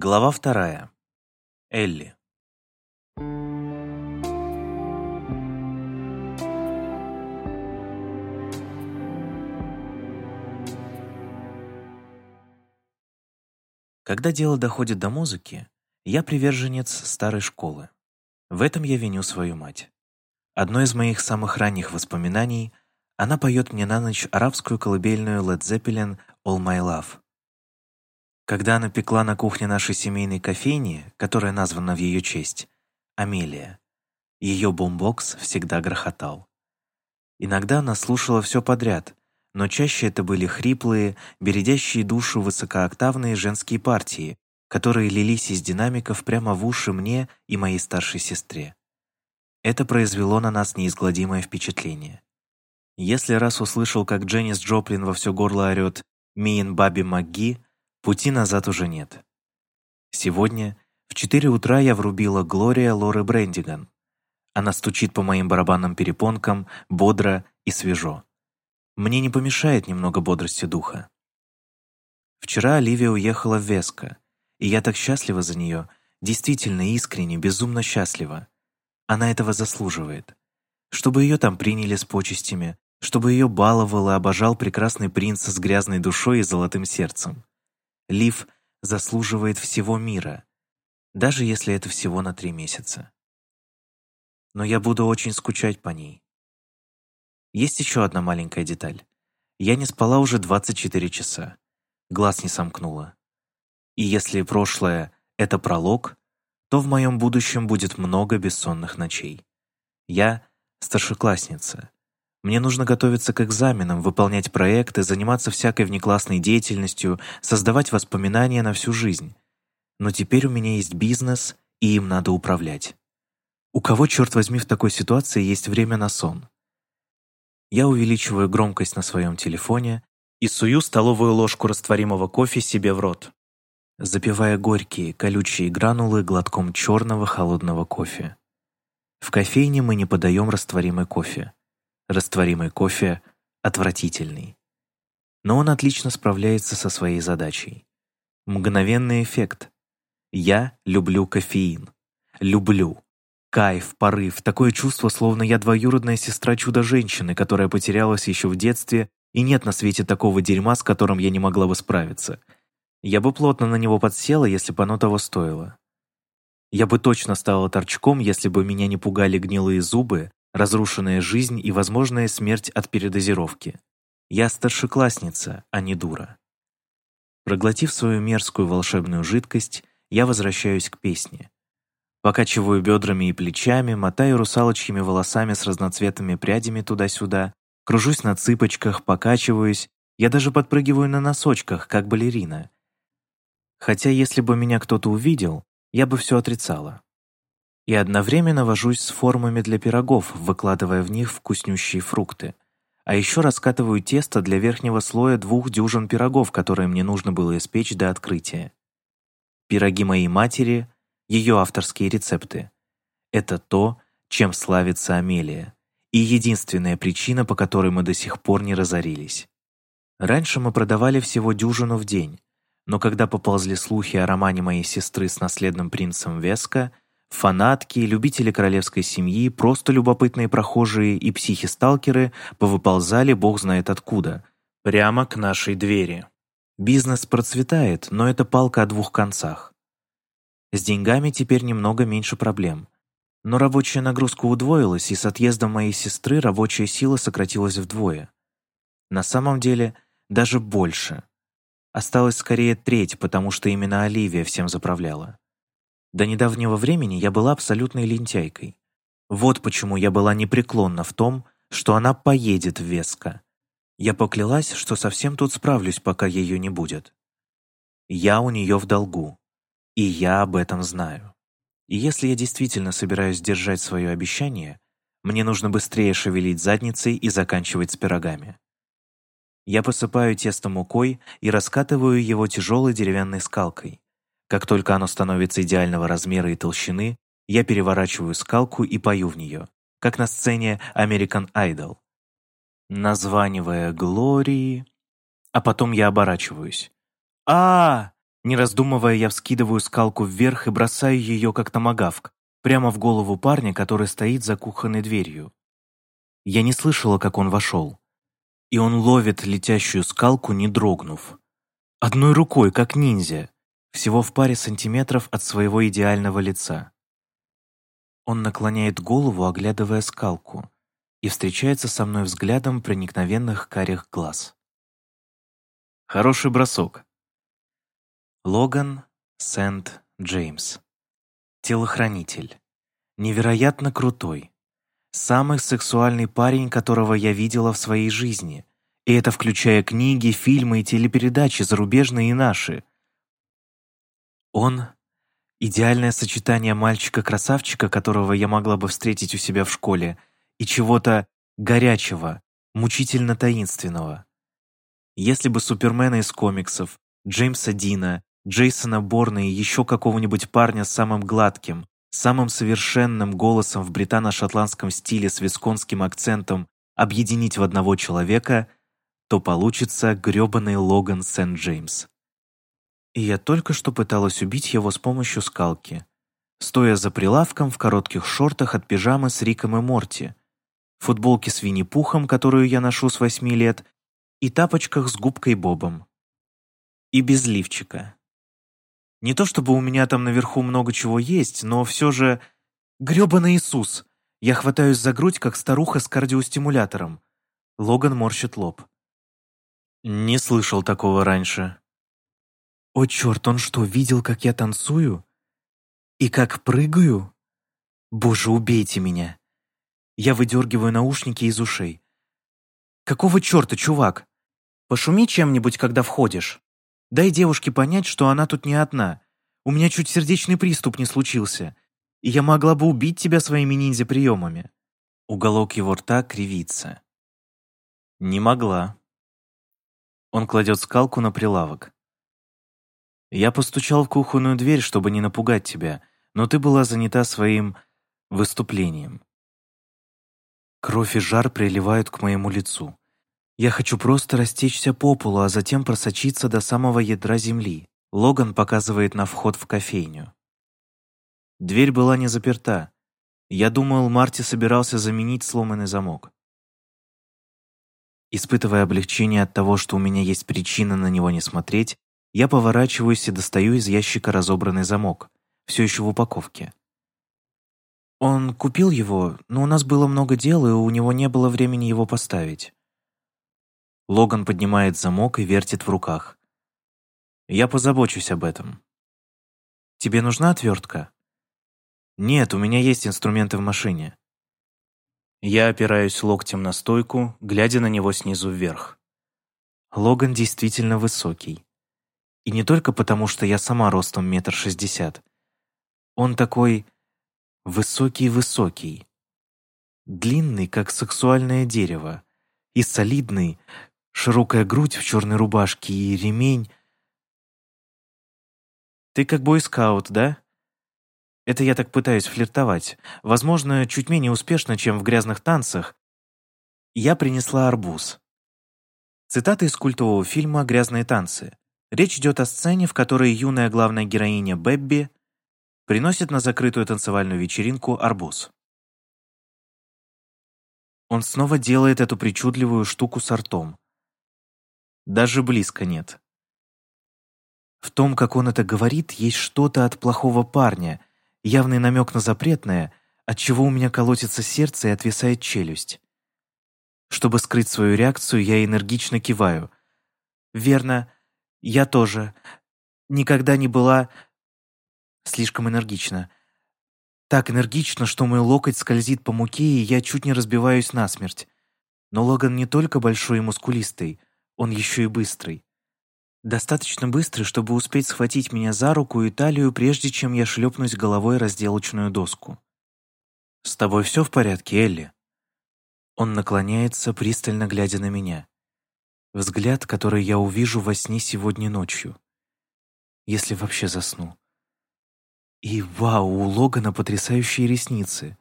Глава вторая. Элли. Когда дело доходит до музыки, я приверженец старой школы. В этом я виню свою мать. Одно из моих самых ранних воспоминаний — она поет мне на ночь арабскую колыбельную Led Zeppelin «All My Love». Когда она пекла на кухне нашей семейной кофейни, которая названа в ее честь, Амелия, ее бомбокс всегда грохотал. Иногда она слушала все подряд, но чаще это были хриплые, бередящие душу высокооктавные женские партии, которые лились из динамиков прямо в уши мне и моей старшей сестре. Это произвело на нас неизгладимое впечатление. Если раз услышал, как Дженнис Джоплин во все горло орёт «Миин Баби МакГи», пути назад уже нет. Сегодня в 4 утра я врубила Глория Лоры Брендиган. Она стучит по моим барабанным перепонкам бодро и свежо. Мне не помешает немного бодрости духа. Вчера Оливия уехала в Веско, и я так счастлива за нее, действительно искренне, безумно счастлива. Она этого заслуживает. Чтобы ее там приняли с почестями, чтобы ее баловал и обожал прекрасный принц с грязной душой и золотым сердцем. Лив заслуживает всего мира, даже если это всего на три месяца. Но я буду очень скучать по ней. Есть еще одна маленькая деталь. Я не спала уже 24 часа. Глаз не сомкнула. И если прошлое — это пролог, то в моем будущем будет много бессонных ночей. Я — старшеклассница, мне нужно готовиться к экзаменам, выполнять проекты, заниматься всякой внеклассной деятельностью, создавать воспоминания на всю жизнь. Но теперь у меня есть бизнес, и им надо управлять. У кого, черт возьми, в такой ситуации есть время на сон? Я увеличиваю громкость на своем телефоне и сую столовую ложку растворимого кофе себе в рот, запивая горькие, колючие гранулы глотком черного холодного кофе. В кофейне мы не подаем растворимый кофе. Растворимый кофе отвратительный. Но он отлично справляется со своей задачей. Мгновенный эффект. Я люблю кофеин. Люблю. Кайф, порыв, такое чувство, словно я двоюродная сестра чудо-женщины, которая потерялась еще в детстве, и нет на свете такого дерьма, с которым я не могла бы справиться. Я бы плотно на него подсела, если бы оно того стоило. Я бы точно стала торчком, если бы меня не пугали гнилые зубы, разрушенная жизнь и возможная смерть от передозировки. Я старшеклассница, а не дура. Проглотив свою мерзкую волшебную жидкость, я возвращаюсь к песне. Покачиваю бедрами и плечами, мотаю русалочьими волосами с разноцветными прядями туда-сюда, кружусь на цыпочках, покачиваюсь, я даже подпрыгиваю на носочках, как балерина. Хотя если бы меня кто-то увидел, я бы все отрицала и одновременно вожусь с формами для пирогов, выкладывая в них вкуснющие фрукты. А еще раскатываю тесто для верхнего слоя двух дюжин пирогов, которые мне нужно было испечь до открытия. Пироги моей матери — ее авторские рецепты. Это то, чем славится Амелия, и единственная причина, по которой мы до сих пор не разорились. Раньше мы продавали всего дюжину в день, но когда поползли слухи о романе моей сестры с наследным принцем Веска — Фанатки, любители королевской семьи, просто любопытные прохожие и психи-сталкеры повыползали бог знает откуда, прямо к нашей двери. Бизнес процветает, но это палка о двух концах. С деньгами теперь немного меньше проблем. Но рабочая нагрузка удвоилась, и с отъездом моей сестры рабочая сила сократилась вдвое. На самом деле, даже больше. Осталась скорее треть, потому что именно Оливия всем заправляла. До недавнего времени я была абсолютной лентяйкой. Вот почему я была непреклонна в том, что она поедет в Веско. Я поклялась, что совсем тут справлюсь, пока ее не будет. Я у нее в долгу, и я об этом знаю. И если я действительно собираюсь держать свое обещание, мне нужно быстрее шевелить задницей и заканчивать с пирогами. Я посыпаю тесто мукой и раскатываю его тяжелой деревянной скалкой. Как только оно становится идеального размера и толщины, я переворачиваю скалку и пою в нее, как на сцене American Idol. Названивая Глории... А потом я оборачиваюсь. а, Не раздумывая, я вскидываю скалку вверх и бросаю ее, как томагавк, прямо в голову парня, который стоит за кухонной дверью. Я не слышала, как он вошел. И он ловит летящую скалку, не дрогнув. Одной рукой, как ниндзя, всего в паре сантиметров от своего идеального лица. Он наклоняет голову, оглядывая скалку, и встречается со мной взглядом проникновенных карих глаз. Хороший бросок. Логан Сент-Джеймс. Телохранитель. Невероятно крутой. Самый сексуальный парень, которого я видела в своей жизни. И это включая книги, фильмы и телепередачи, зарубежные и наши. Он — идеальное сочетание мальчика-красавчика, которого я могла бы встретить у себя в школе, и чего-то горячего, мучительно таинственного. Если бы Супермена из комиксов, Джеймса Дина, Джейсона Борна и еще какого-нибудь парня с самым гладким, самым совершенным голосом в британо-шотландском стиле с висконским акцентом объединить в одного человека, то получится грёбаный Логан Сент-Джеймс. И я только что пыталась убить его с помощью скалки, стоя за прилавком в коротких шортах от пижамы с Риком и Морти, футболке с Винни-Пухом, которую я ношу с восьми лет, и тапочках с губкой Бобом. И без лифчика. Не то чтобы у меня там наверху много чего есть, но все же... грёбаный Иисус! Я хватаюсь за грудь, как старуха с кардиостимулятором. Логан морщит лоб. Не слышал такого раньше. О, черт, он что, видел, как я танцую? И как прыгаю? Боже, убейте меня. Я выдергиваю наушники из ушей. Какого черта, чувак? Пошуми чем-нибудь, когда входишь. Дай девушке понять, что она тут не одна. У меня чуть сердечный приступ не случился, и я могла бы убить тебя своими ниндзя-приемами». Уголок его рта кривится. «Не могла». Он кладет скалку на прилавок. «Я постучал в кухонную дверь, чтобы не напугать тебя, но ты была занята своим выступлением». Кровь и жар приливают к моему лицу. Я хочу просто растечься по полу, а затем просочиться до самого ядра земли. Логан показывает на вход в кофейню. Дверь была не заперта. Я думал, Марти собирался заменить сломанный замок. Испытывая облегчение от того, что у меня есть причина на него не смотреть, я поворачиваюсь и достаю из ящика разобранный замок, все еще в упаковке. Он купил его, но у нас было много дел, и у него не было времени его поставить. Логан поднимает замок и вертит в руках. «Я позабочусь об этом». «Тебе нужна отвертка?» «Нет, у меня есть инструменты в машине». Я опираюсь локтем на стойку, глядя на него снизу вверх. Логан действительно высокий. И не только потому, что я сама ростом метр шестьдесят. Он такой высокий-высокий. Длинный, как сексуальное дерево, и солидный, широкая грудь в черной рубашке и ремень. «Ты как бойскаут, да?» Это я так пытаюсь флиртовать. Возможно, чуть менее успешно, чем в грязных танцах. Я принесла арбуз. Цитата из культового фильма «Грязные танцы». Речь идет о сцене, в которой юная главная героиня Бэбби приносит на закрытую танцевальную вечеринку арбуз. Он снова делает эту причудливую штуку с ртом. Даже близко нет. В том, как он это говорит, есть что-то от плохого парня, явный намек на запретное, от чего у меня колотится сердце и отвисает челюсть. Чтобы скрыть свою реакцию, я энергично киваю. «Верно, я тоже. Никогда не была...» Слишком энергично. Так энергично, что мой локоть скользит по муке, и я чуть не разбиваюсь насмерть. Но Логан не только большой и мускулистый, он еще и быстрый. Достаточно быстрый, чтобы успеть схватить меня за руку и талию, прежде чем я шлепнусь головой разделочную доску. «С тобой все в порядке, Элли?» Он наклоняется, пристально глядя на меня. Взгляд, который я увижу во сне сегодня ночью. Если вообще засну. И вау, у Логана потрясающие ресницы.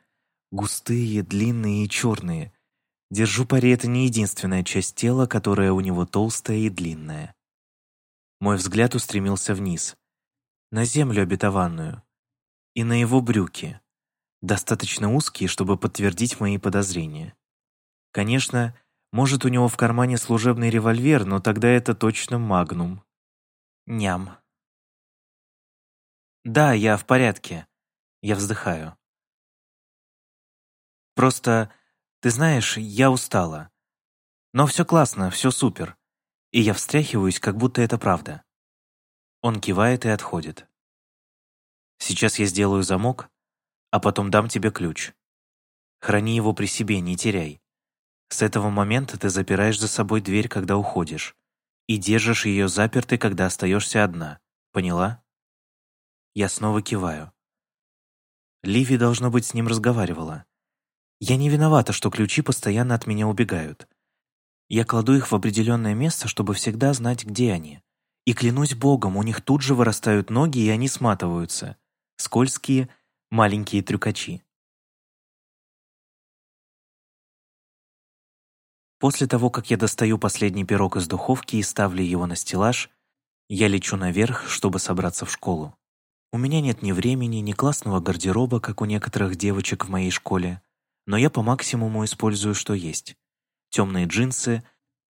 Густые, длинные и черные, Держу пари, это не единственная часть тела, которая у него толстая и длинная. Мой взгляд устремился вниз, на землю обетованную, и на его брюки, достаточно узкие, чтобы подтвердить мои подозрения. Конечно, может, у него в кармане служебный револьвер, но тогда это точно магнум. Ням. Да, я в порядке. Я вздыхаю. Просто, ты знаешь, я устала. Но все классно, все супер. И я встряхиваюсь, как будто это правда. Он кивает и отходит. Сейчас я сделаю замок, а потом дам тебе ключ. Храни его при себе, не теряй. С этого момента ты запираешь за собой дверь, когда уходишь, и держишь ее запертой, когда остаешься одна. Поняла? Я снова киваю. Ливи, должно быть, с ним разговаривала. Я не виновата, что ключи постоянно от меня убегают. Я кладу их в определенное место, чтобы всегда знать, где они. И клянусь Богом, у них тут же вырастают ноги, и они сматываются. Скользкие, маленькие трюкачи. После того, как я достаю последний пирог из духовки и ставлю его на стеллаж, я лечу наверх, чтобы собраться в школу. У меня нет ни времени, ни классного гардероба, как у некоторых девочек в моей школе, но я по максимуму использую, что есть. Темные джинсы,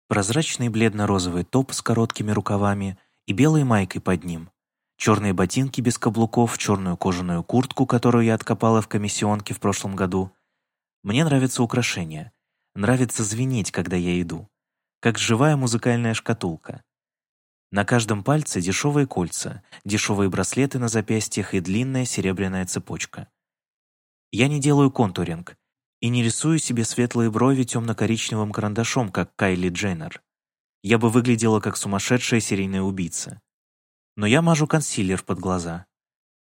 прозрачный бледно-розовый топ с короткими рукавами и белой майкой под ним, черные ботинки без каблуков, черную кожаную куртку, которую я откопала в комиссионке в прошлом году. Мне нравятся украшения — Нравится звенеть, когда я иду. Как живая музыкальная шкатулка. На каждом пальце дешевые кольца, дешевые браслеты на запястьях и длинная серебряная цепочка. Я не делаю контуринг и не рисую себе светлые брови темно-коричневым карандашом, как Кайли Дженнер. Я бы выглядела как сумасшедшая серийная убийца. Но я мажу консилер под глаза.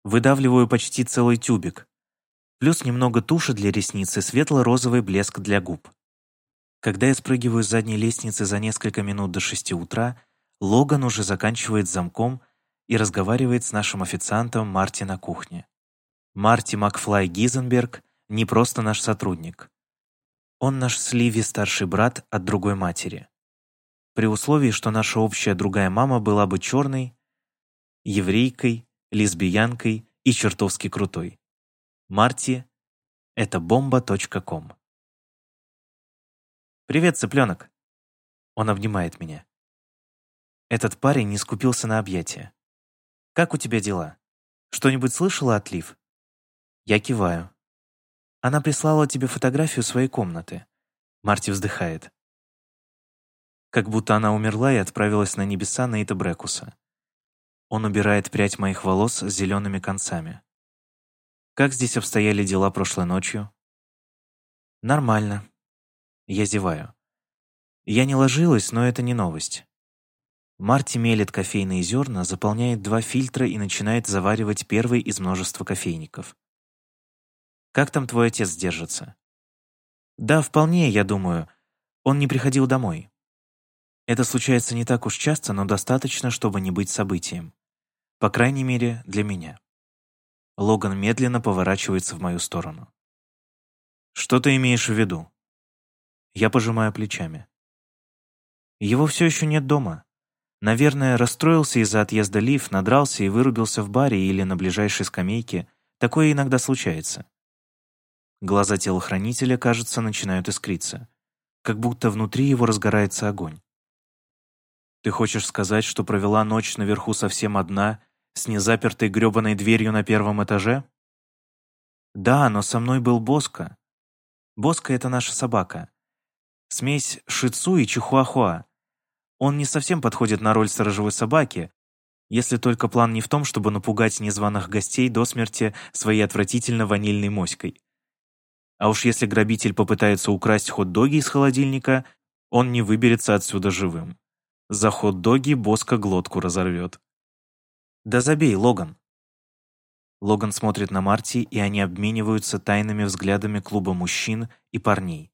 Выдавливаю почти целый тюбик. Плюс немного туши для ресниц и светло-розовый блеск для губ. Когда я спрыгиваю с задней лестницы за несколько минут до шести утра, Логан уже заканчивает замком и разговаривает с нашим официантом Марти на кухне. Марти Макфлай Гизенберг не просто наш сотрудник. Он наш Сливи старший брат от другой матери. При условии, что наша общая другая мама была бы черной, еврейкой, лесбиянкой и чертовски крутой. Марти — это бомба.ком. «Привет, цыпленок!» Он обнимает меня. Этот парень не скупился на объятия. «Как у тебя дела? Что-нибудь слышала от Лив?» Я киваю. Она прислала тебе фотографию своей комнаты. Марти вздыхает. Как будто она умерла и отправилась на небеса Нейта Брекуса. Он убирает прядь моих волос с зелеными концами. Как здесь обстояли дела прошлой ночью? Нормально. Я зеваю. Я не ложилась, но это не новость. Марти мелет кофейные зерна, заполняет два фильтра и начинает заваривать первый из множества кофейников. «Как там твой отец держится?» «Да, вполне, я думаю. Он не приходил домой. Это случается не так уж часто, но достаточно, чтобы не быть событием. По крайней мере, для меня». Логан медленно поворачивается в мою сторону. «Что ты имеешь в виду?» Я пожимаю плечами. Его все еще нет дома. Наверное, расстроился из-за отъезда Лив, надрался и вырубился в баре или на ближайшей скамейке. Такое иногда случается. Глаза телохранителя, кажется, начинают искриться. Как будто внутри его разгорается огонь. «Ты хочешь сказать, что провела ночь наверху совсем одна, с незапертой грёбаной дверью на первом этаже?» «Да, но со мной был Боска. Боска — это наша собака. Смесь шицу и чихуахуа. Он не совсем подходит на роль сторожевой собаки, если только план не в том, чтобы напугать незваных гостей до смерти своей отвратительно ванильной моськой. А уж если грабитель попытается украсть хот-доги из холодильника, он не выберется отсюда живым. За хот-доги Боска глотку разорвет. «Да забей, Логан!» Логан смотрит на Марти, и они обмениваются тайными взглядами клуба мужчин и парней.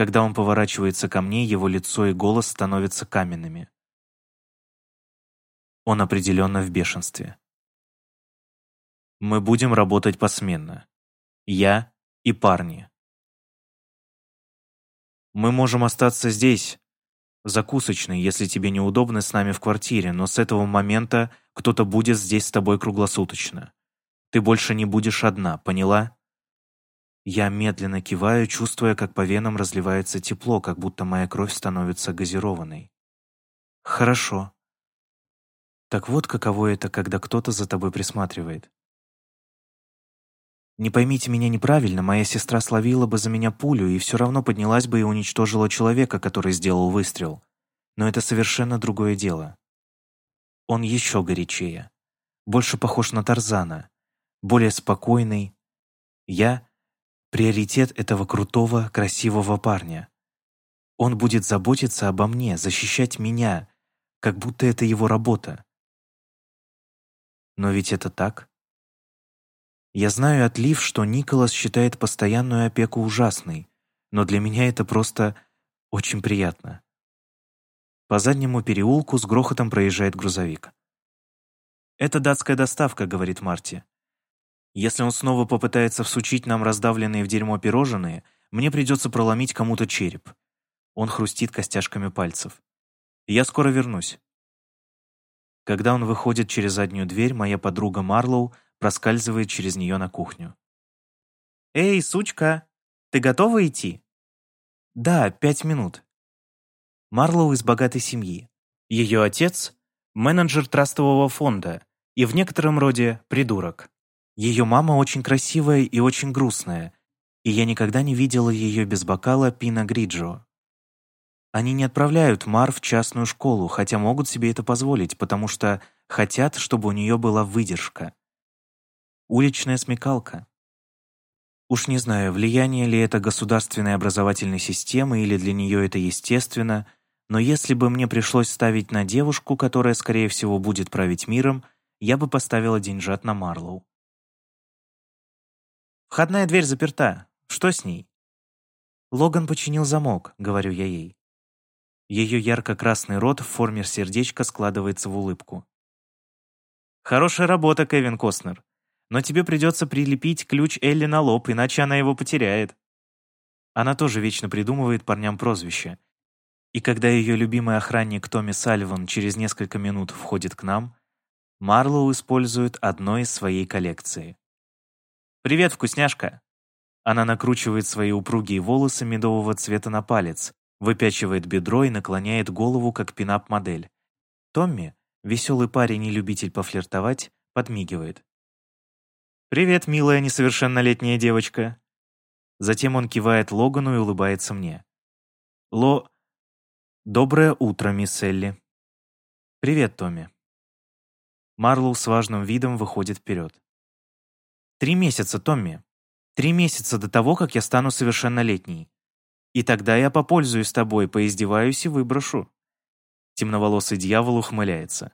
Когда он поворачивается ко мне, его лицо и голос становятся каменными. Он определенно в бешенстве. Мы будем работать посменно. Я и парни. Мы можем остаться здесь, закусочной, если тебе неудобно с нами в квартире, но с этого момента кто-то будет здесь с тобой круглосуточно. Ты больше не будешь одна, поняла?» Я медленно киваю, чувствуя, как по венам разливается тепло, как будто моя кровь становится газированной. «Хорошо», так вот, каково это, когда кто-то за тобой присматривает. Не поймите меня неправильно, моя сестра словила бы за меня пулю и все равно поднялась бы и уничтожила человека, который сделал выстрел. Но это совершенно другое дело. Он еще горячее. Больше похож на Тарзана. Более спокойный. Я — приоритет этого крутого, красивого парня. Он будет заботиться обо мне, защищать меня, как будто это его работа. Но ведь это так. Я знаю от Лив, что Николас считает постоянную опеку ужасной, но для меня это просто очень приятно. По заднему переулку с грохотом проезжает грузовик. «Это датская доставка», — говорит Марти. «Если он снова попытается всучить нам раздавленные в дерьмо пирожные, мне придется проломить кому-то череп». Он хрустит костяшками пальцев. «Я скоро вернусь». Когда он выходит через заднюю дверь, моя подруга Марлоу проскальзывает через нее на кухню. «Эй, сучка, ты готова идти?» «Да, пять минут». Марлоу из богатой семьи. Ее отец — менеджер трастового фонда и в некотором роде придурок. Ее мама очень красивая и очень грустная, и я никогда не видела ее без бокала пина гриджо. Они не отправляют Мар в частную школу, хотя могут себе это позволить, потому что хотят, чтобы у нее была выдержка. Уличная смекалка. Уж не знаю, влияние ли это государственной образовательной системы или для нее это естественно, но если бы мне пришлось ставить на девушку, которая, скорее всего, будет править миром, я бы поставила деньжат на Марлоу. «Входная дверь заперта. Что с ней?» «Логан починил замок», — говорю я ей. Ее ярко-красный рот в форме сердечка складывается в улыбку. «Хорошая работа, Кевин Костнер. Но тебе придется прилепить ключ Элли на лоб, иначе она его потеряет». Она тоже вечно придумывает парням прозвище. И когда ее любимый охранник Томми Сальван через несколько минут входит к нам, Марлоу использует одно из своей коллекции. «Привет, вкусняшка!» Она накручивает свои упругие волосы медового цвета на палец, выпячивает бедро и наклоняет голову, как пинап-модель. Томми, веселый парень и любитель пофлиртовать, подмигивает. «Привет, милая несовершеннолетняя девочка!» Затем он кивает Логану и улыбается мне. «Ло... Доброе утро, мисс Элли!» «Привет, Томми!» Марлоу с важным видом выходит вперед. «Три месяца, Томми. Три месяца до того, как я стану совершеннолетней. И тогда я попользуюсь тобой, поиздеваюсь и выброшу». Темноволосый дьявол ухмыляется.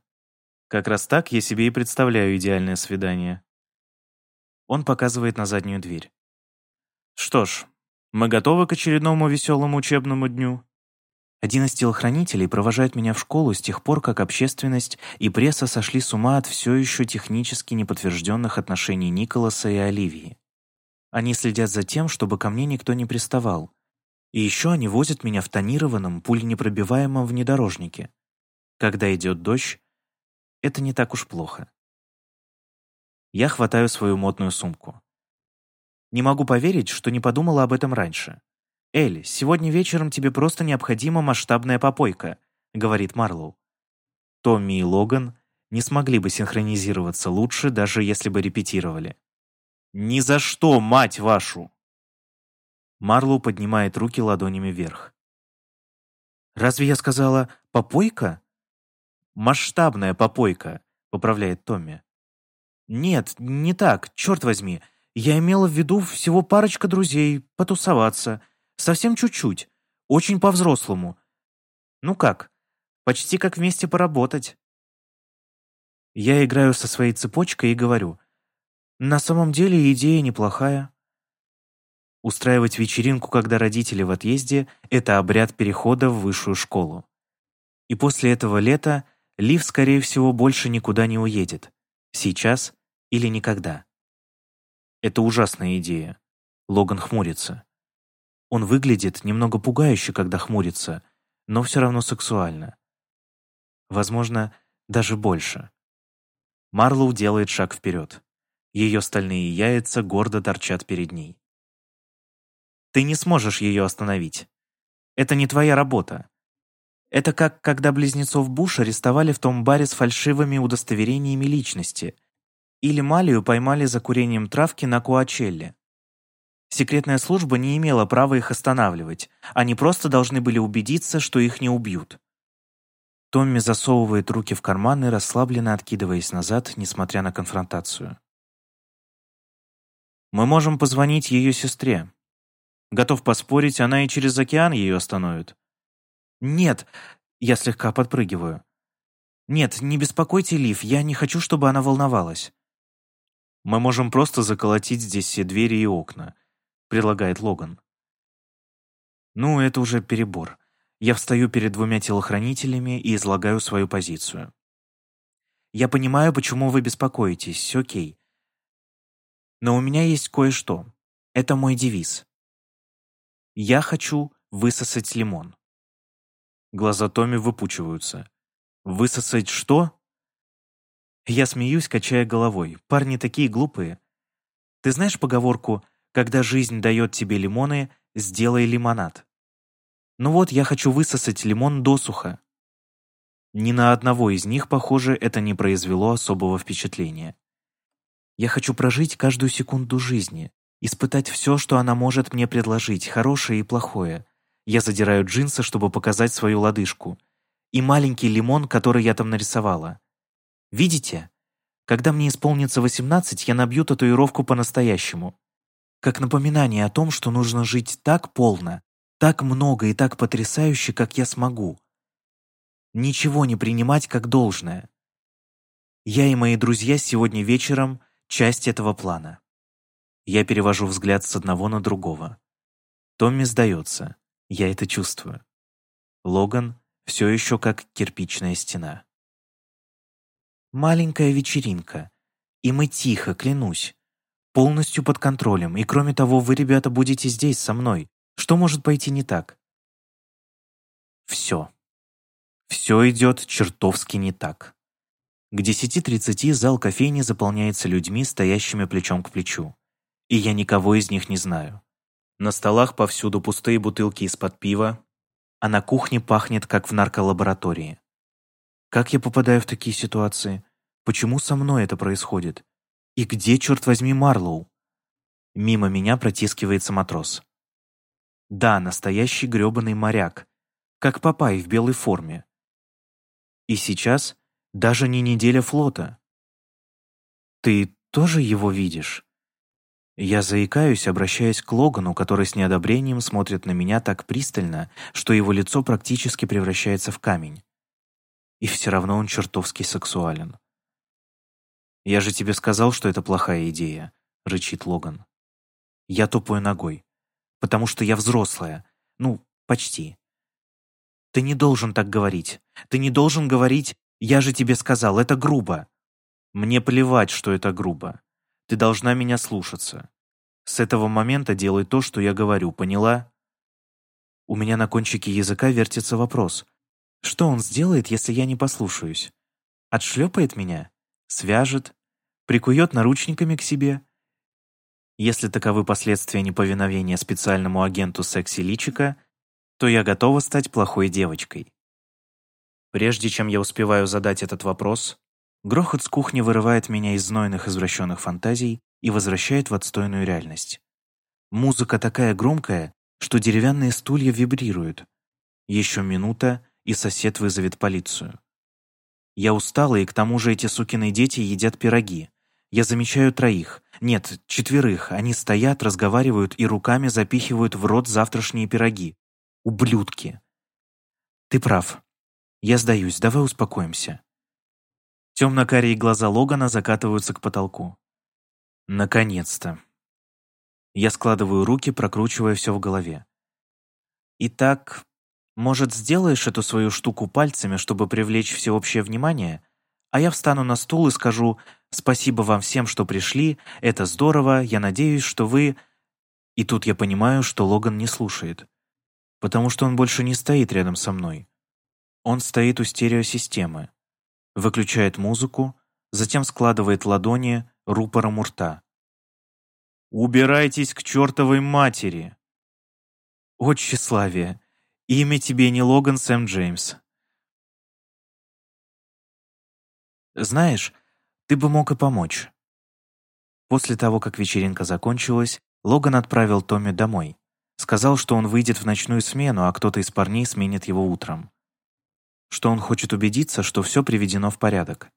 Как раз так я себе и представляю идеальное свидание. Он показывает на заднюю дверь. Что ж, мы готовы к очередному веселому учебному дню. Один из телохранителей провожает меня в школу с тех пор, как общественность и пресса сошли с ума от все еще технически неподтвержденных отношений Николаса и Оливии. Они следят за тем, чтобы ко мне никто не приставал, и еще они возят меня в тонированном, пуленепробиваемом внедорожнике. Когда идет дождь, это не так уж плохо. Я хватаю свою модную сумку. Не могу поверить, что не подумала об этом раньше. «Эль, сегодня вечером тебе просто необходима масштабная попойка», — говорит Марлоу. Томми и Логан не смогли бы синхронизироваться лучше, даже если бы репетировали. «Ни за что, мать вашу!» Марлоу поднимает руки ладонями вверх. «Разве я сказала «попойка»?» «Масштабная попойка», — поправляет Томми. «Нет, не так, черт возьми. Я имела в виду всего парочка друзей, потусоваться. Совсем чуть-чуть. Очень по-взрослому. Ну как, почти как вместе поработать». Я играю со своей цепочкой и говорю. «На самом деле идея неплохая». Устраивать вечеринку, когда родители в отъезде, это обряд перехода в высшую школу. И после этого лета Лив, скорее всего, больше никуда не уедет. Сейчас или никогда. Это ужасная идея. Логан хмурится. Он выглядит немного пугающе, когда хмурится, но все равно сексуально. Возможно, даже больше. Марлоу делает шаг вперед. Ее стальные яйца гордо торчат перед ней. Ты не сможешь ее остановить. Это не твоя работа. Это как когда близнецов Буш арестовали в том баре с фальшивыми удостоверениями личности. Или Малию поймали за курением травки на Куачелле. Секретная служба не имела права их останавливать. Они просто должны были убедиться, что их не убьют. Томми засовывает руки в карманы, расслабленно откидываясь назад, несмотря на конфронтацию. «Мы можем позвонить ее сестре. Готов поспорить, она и через океан ее остановит». «Нет», — я слегка подпрыгиваю. «Нет, не беспокойте Лив, я не хочу, чтобы она волновалась». «Мы можем просто заколотить здесь все двери и окна», — предлагает Логан. «Ну, это уже перебор. Я встаю перед двумя телохранителями и излагаю свою позицию. Я понимаю, почему вы беспокоитесь, окей. Но у меня есть кое-что. Это мой девиз. Я хочу высосать лимон. Глаза Томми выпучиваются. Высосать что? Я смеюсь, качая головой. Парни такие глупые. Ты знаешь поговорку когда жизнь дает тебе лимоны, сделай лимонад. Ну вот, я хочу высосать лимон досуха. Ни на одного из них, похоже, это не произвело особого впечатления. Я хочу прожить каждую секунду жизни, испытать все, что она может мне предложить, хорошее и плохое. Я задираю джинсы, чтобы показать свою лодыжку. И маленький лимон, который я там нарисовала. Видите? Когда мне исполнится 18, я набью татуировку по-настоящему как напоминание о том, что нужно жить так полно, так много и так потрясающе, как я смогу. Ничего не принимать как должное. Я и мои друзья сегодня вечером — часть этого плана. Я перевожу взгляд с одного на другого. Томми сдается. Я это чувствую. Логан все еще как кирпичная стена. Маленькая вечеринка. И мы тихо, клянусь полностью под контролем, и кроме того, вы, ребята, будете здесь со мной. Что может пойти не так? Все. Все идет чертовски не так. К 10.30 зал кофейни заполняется людьми, стоящими плечом к плечу. И я никого из них не знаю. На столах повсюду пустые бутылки из-под пива, а на кухне пахнет, как в нарколаборатории. Как я попадаю в такие ситуации? Почему со мной это происходит? И где, черт возьми, Марлоу? Мимо меня протискивается матрос. Да, настоящий грёбаный моряк, как Папай в белой форме. И сейчас даже не неделя флота. Ты тоже его видишь? Я заикаюсь, обращаясь к Логану, который с неодобрением смотрит на меня так пристально, что его лицо практически превращается в камень. И все равно он чертовски сексуален. «Я же тебе сказал, что это плохая идея», — рычит Логан. Я топаю ногой. «Потому что я взрослая. Ну, почти». «Ты не должен так говорить. Ты не должен говорить, я же тебе сказал, это грубо». «Мне плевать, что это грубо. Ты должна меня слушаться. С этого момента делай то, что я говорю, поняла?» У меня на кончике языка вертится вопрос. Что он сделает, если я не послушаюсь? Отшлепает меня? Свяжет? Прикует наручниками к себе. Если таковы последствия неповиновения специальному агенту секси-личика, то я готова стать плохой девочкой. Прежде чем я успеваю задать этот вопрос, грохот с кухни вырывает меня из знойных извращенных фантазий и возвращает в отстойную реальность. Музыка такая громкая, что деревянные стулья вибрируют. Еще минута, и сосед вызовет полицию. Я устала, и к тому же эти сукины дети едят пироги. Я замечаю троих. Нет, четверых. Они стоят, разговаривают и руками запихивают в рот завтрашние пироги. Ублюдки. Ты прав. Я сдаюсь, давай успокоимся. Темно-карие глаза Логана закатываются к потолку. Наконец-то. Я складываю руки, прокручивая все в голове. Итак, может, сделаешь эту свою штуку пальцами, чтобы привлечь всеобщее внимание? А я встану на стул и скажу «Спасибо вам всем, что пришли, это здорово, я надеюсь, что вы...» И тут я понимаю, что Логан не слушает. потому что он больше не стоит рядом со мной. Он стоит у стереосистемы, выключает музыку, затем складывает ладони рупором у рта. «Убирайтесь к чертовой матери!» «О! Имя тебе не Логан Сэм Джеймс!» «Знаешь, ты бы мог и помочь». После того, как вечеринка закончилась, Логан отправил Томми домой. Сказал, что он выйдет в ночную смену, а кто-то из парней сменит его утром. Что он хочет убедиться, что все приведено в порядок.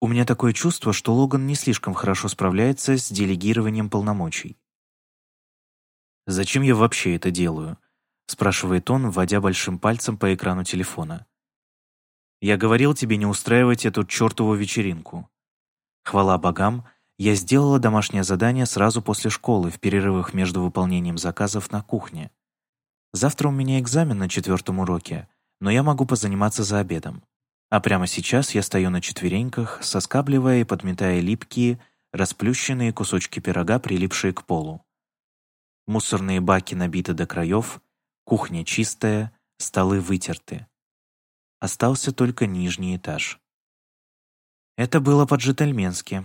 У меня такое чувство, что Логан не слишком хорошо справляется с делегированием полномочий. «Зачем я вообще это делаю?» — спрашивает он, вводя большим пальцем по экрану телефона. «Я говорил тебе не устраивать эту чертову вечеринку. Хвала богам, я сделала домашнее задание сразу после школы, в перерывах между выполнением заказов на кухне. Завтра у меня экзамен на четвертом уроке, но я могу позаниматься за обедом. А прямо сейчас я стою на четвереньках, соскабливая и подметая липкие, расплющенные кусочки пирога, прилипшие к полу. Мусорные баки набиты до краев, кухня чистая, столы вытерты. Остался только нижний этаж. Это было по-джентльменски,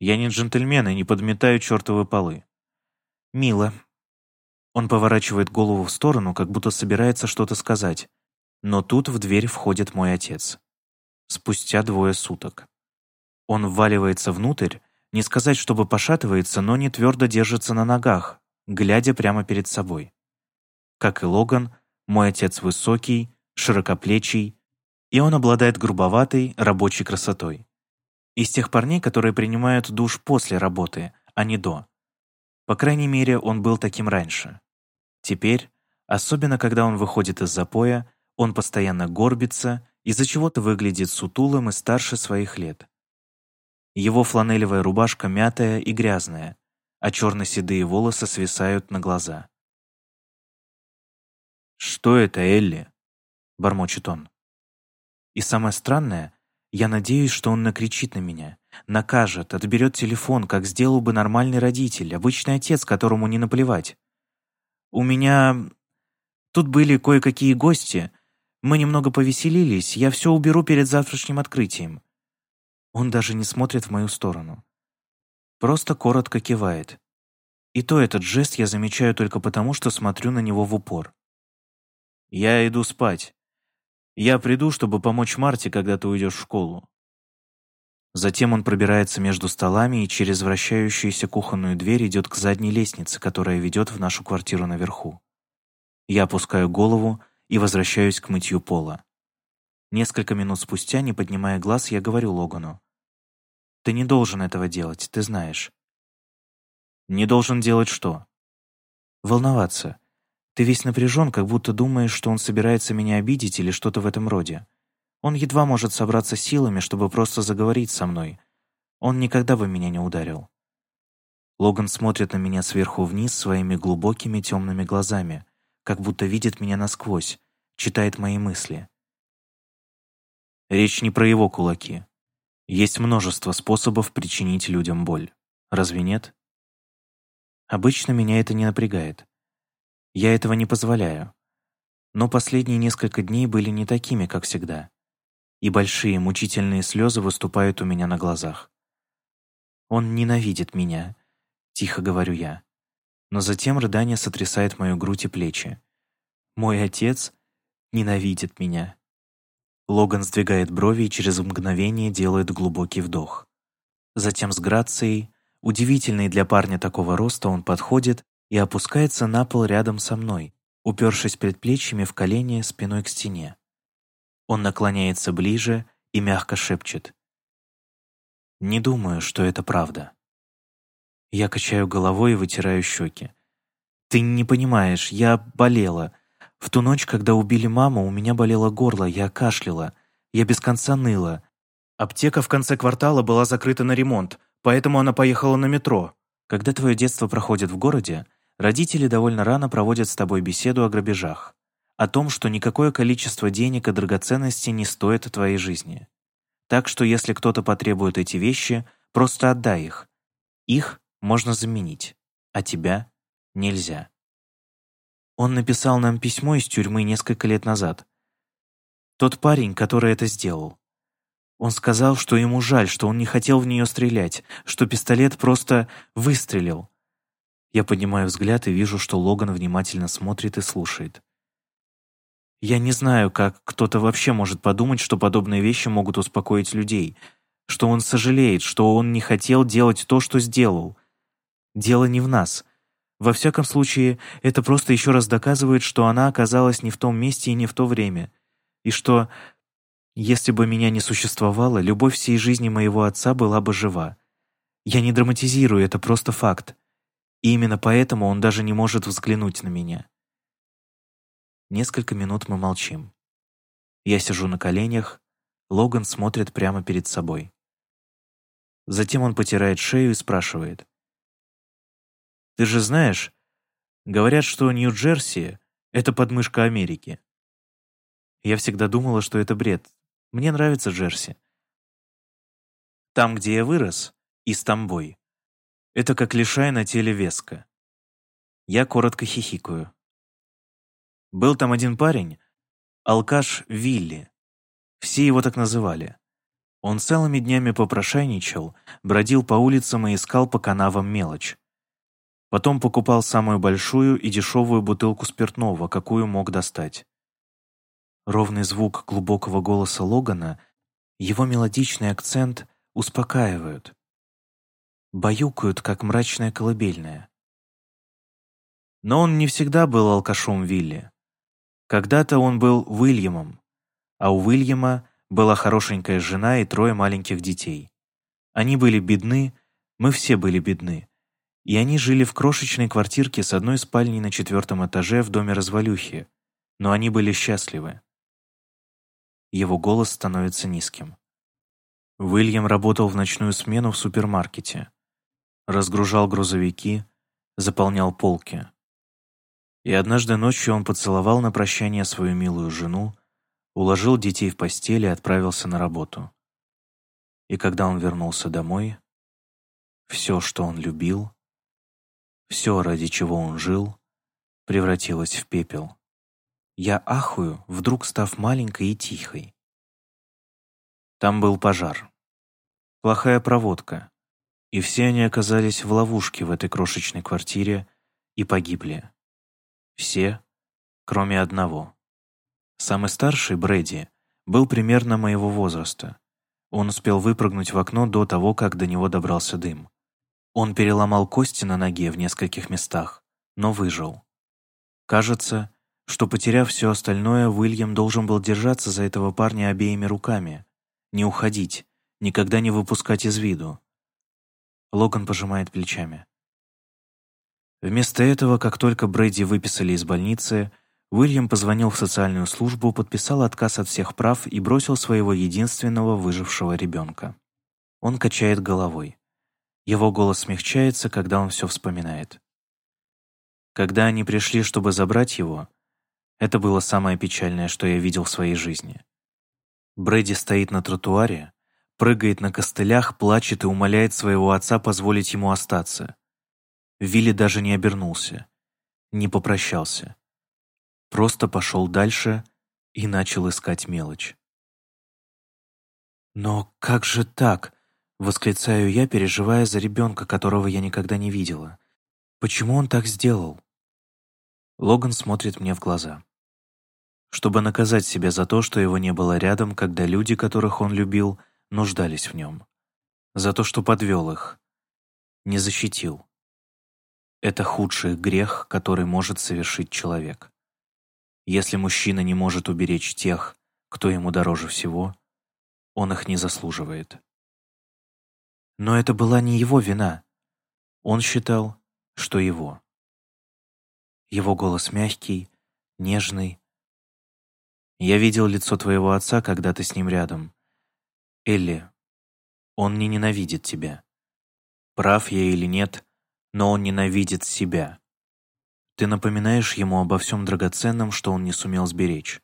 я не джентльмен и не подметаю чертовы полы. Мило. Он поворачивает голову в сторону, как будто собирается что-то сказать. Но тут в дверь входит мой отец. Спустя двое суток. Он вваливается внутрь, не сказать, чтобы пошатывается, но не твердо держится на ногах, глядя прямо перед собой. Как и Логан, мой отец высокий, широкоплечий, и он обладает грубоватой рабочей красотой. Из тех парней, которые принимают душ после работы, а не до. По крайней мере, он был таким раньше. Теперь, особенно когда он выходит из запоя, он постоянно горбится, из-за чего-то выглядит сутулым и старше своих лет. Его фланелевая рубашка мятая и грязная, а черно-седые волосы свисают на глаза. «Что это, Элли?» — бормочет он. И самое странное, я надеюсь, что он накричит на меня, накажет, отберет телефон, как сделал бы нормальный родитель, обычный отец, которому не наплевать. У меня... Тут были кое-какие гости. Мы немного повеселились, я все уберу перед завтрашним открытием. Он даже не смотрит в мою сторону. Просто коротко кивает. И то этот жест я замечаю только потому, что смотрю на него в упор. «Я иду спать», я приду, чтобы помочь Марте, когда ты уйдешь в школу». Затем он пробирается между столами и через вращающуюся кухонную дверь идет к задней лестнице, которая ведет в нашу квартиру наверху. Я опускаю голову и возвращаюсь к мытью пола. Несколько минут спустя, не поднимая глаз, я говорю Логану. «Ты не должен этого делать, ты знаешь». «Не должен делать что?» «Волноваться. Ты весь напряжен, как будто думаешь, что он собирается меня обидеть или что-то в этом роде. Он едва может собраться силами, чтобы просто заговорить со мной. Он никогда бы меня не ударил. Логан смотрит на меня сверху вниз своими глубокими темными глазами, как будто видит меня насквозь, читает мои мысли. Речь не про его кулаки. Есть множество способов причинить людям боль. Разве нет? Обычно меня это не напрягает. Я этого не позволяю. Но последние несколько дней были не такими, как всегда. И большие мучительные слезы выступают у меня на глазах. «Он ненавидит меня», — тихо говорю я. Но затем рыдание сотрясает мою грудь и плечи. «Мой отец ненавидит меня». Логан сдвигает брови и через мгновение делает глубокий вдох. Затем с грацией, удивительной для парня такого роста, он подходит и опускается на пол рядом со мной, упершись предплечьями в колени спиной к стене. Он наклоняется ближе и мягко шепчет. «Не думаю, что это правда». Я качаю головой и вытираю щеки. «Ты не понимаешь, я болела. В ту ночь, когда убили маму, у меня болело горло, я кашляла. Я без конца ныла. Аптека в конце квартала была закрыта на ремонт, поэтому она поехала на метро. Когда твое детство проходит в городе, Родители довольно рано проводят с тобой беседу о грабежах, о том, что никакое количество денег и драгоценностей не стоит твоей жизни. Так что если кто-то потребует эти вещи, просто отдай их. Их можно заменить, а тебя нельзя. Он написал нам письмо из тюрьмы несколько лет назад. Тот парень, который это сделал. Он сказал, что ему жаль, что он не хотел в нее стрелять, что пистолет просто выстрелил. Я поднимаю взгляд и вижу, что Логан внимательно смотрит и слушает. Я не знаю, как кто-то вообще может подумать, что подобные вещи могут успокоить людей, что он сожалеет, что он не хотел делать то, что сделал. Дело не в нас. Во всяком случае, это просто еще раз доказывает, что она оказалась не в том месте и не в то время, и что если бы меня не существовало, любовь всей жизни моего отца была бы жива. Я не драматизирую, это просто факт. И именно поэтому он даже не может взглянуть на меня. Несколько минут мы молчим. Я сижу на коленях, Логан смотрит прямо перед собой. Затем он потирает шею и спрашивает. «Ты же знаешь, говорят, что Нью-Джерси — это подмышка Америки. Я всегда думала, что это бред, мне нравится Джерси. Там, где я вырос, Истамбой. Это как лишай на теле Веска. Я коротко хихикаю. Был там один парень, алкаш Вилли. Все его так называли. Он целыми днями попрошайничал, бродил по улицам и искал по канавам мелочь. Потом покупал самую большую и дешевую бутылку спиртного, какую мог достать. Ровный звук глубокого голоса Логана, его мелодичный акцент успокаивают. Баюкают, как мрачная колыбельная. Но он не всегда был алкашом Вилли. Когда-то он был Уильямом, а у Уильяма была хорошенькая жена и трое маленьких детей. Они были бедны, мы все были бедны, и они жили в крошечной квартирке с одной спальней на четвертом этаже в доме развалюхи, но они были счастливы. Его голос становится низким. Уильям работал в ночную смену в супермаркете. Разгружал грузовики, заполнял полки. И однажды ночью он поцеловал на прощание свою милую жену, уложил детей в постель и отправился на работу. И когда он вернулся домой, все, что он любил, все, ради чего он жил, превратилось в пепел. Я ахую, вдруг став маленькой и тихой. Там был пожар. Плохая проводка. И все они оказались в ловушке в этой крошечной квартире и погибли. Все, кроме одного. Самый старший, Брэди, был примерно моего возраста. Он успел выпрыгнуть в окно до того, как до него добрался дым. Он переломал кости на ноге в нескольких местах, но выжил. Кажется, что, потеряв все остальное, Уильям должен был держаться за этого парня обеими руками, не уходить, никогда не выпускать из виду. Логан пожимает плечами. Вместо этого, как только Брэди выписали из больницы, Уильям позвонил в социальную службу, подписал отказ от всех прав и бросил своего единственного выжившего ребенка. Он качает головой. Его голос смягчается, когда он все вспоминает. Когда они пришли, чтобы забрать его, это было самое печальное, что я видел в своей жизни. Брэди стоит на тротуаре, прыгает на костылях, плачет и умоляет своего отца позволить ему остаться. Вилли даже не обернулся, не попрощался. Просто пошел дальше и начал искать мелочь. «Но как же так?» — восклицаю я, переживая за ребенка, которого я никогда не видела. «Почему он так сделал?» Логан смотрит мне в глаза чтобы наказать себя за то, что его не было рядом, когда люди, которых он любил, нуждались в нем. За то, что подвел их, не защитил. Это худший грех, который может совершить человек. Если мужчина не может уберечь тех, кто ему дороже всего, он их не заслуживает. Но это была не его вина. Он считал, что его. Его голос мягкий, нежный, я видел лицо твоего отца, когда ты с ним рядом. Элли, он не ненавидит тебя. Прав я или нет, но он ненавидит себя. Ты напоминаешь ему обо всем драгоценном, что он не сумел сберечь.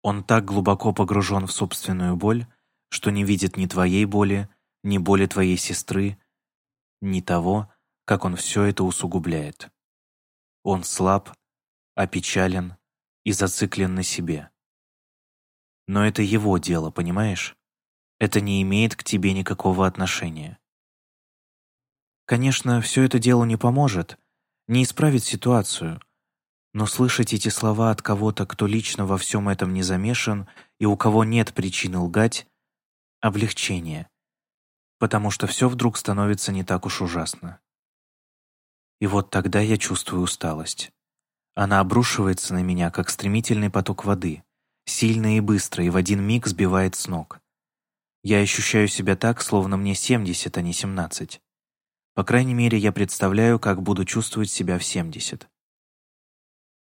Он так глубоко погружен в собственную боль, что не видит ни твоей боли, ни боли твоей сестры, ни того, как он все это усугубляет. Он слаб, опечален и зациклен на себе. Но это его дело, понимаешь? Это не имеет к тебе никакого отношения. Конечно, все это делу не поможет, не исправит ситуацию, но слышать эти слова от кого-то, кто лично во всем этом не замешан и у кого нет причины лгать, — облегчение, потому что все вдруг становится не так уж ужасно. И вот тогда я чувствую усталость. Она обрушивается на меня, как стремительный поток воды, сильно и быстро, и в один миг сбивает с ног. Я ощущаю себя так, словно мне 70, а не 17. По крайней мере, я представляю, как буду чувствовать себя в 70.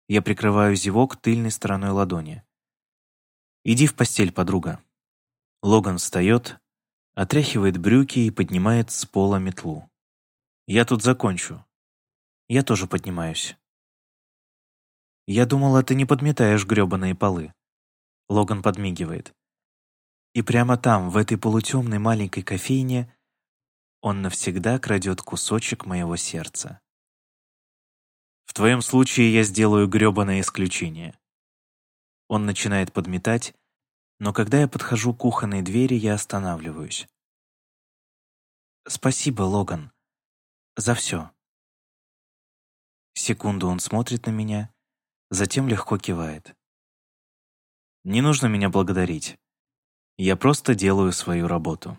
Я прикрываю зевок тыльной стороной ладони. «Иди в постель, подруга». Логан встает, отряхивает брюки и поднимает с пола метлу. «Я тут закончу». Я тоже поднимаюсь. «Я думала, ты не подметаешь грёбаные полы». Логан подмигивает. И прямо там, в этой полутемной маленькой кофейне, он навсегда крадет кусочек моего сердца. В твоем случае я сделаю грёбаное исключение. Он начинает подметать, но когда я подхожу к кухонной двери, я останавливаюсь. Спасибо, Логан, за все. Секунду он смотрит на меня, затем легко кивает. Не нужно меня благодарить. Я просто делаю свою работу.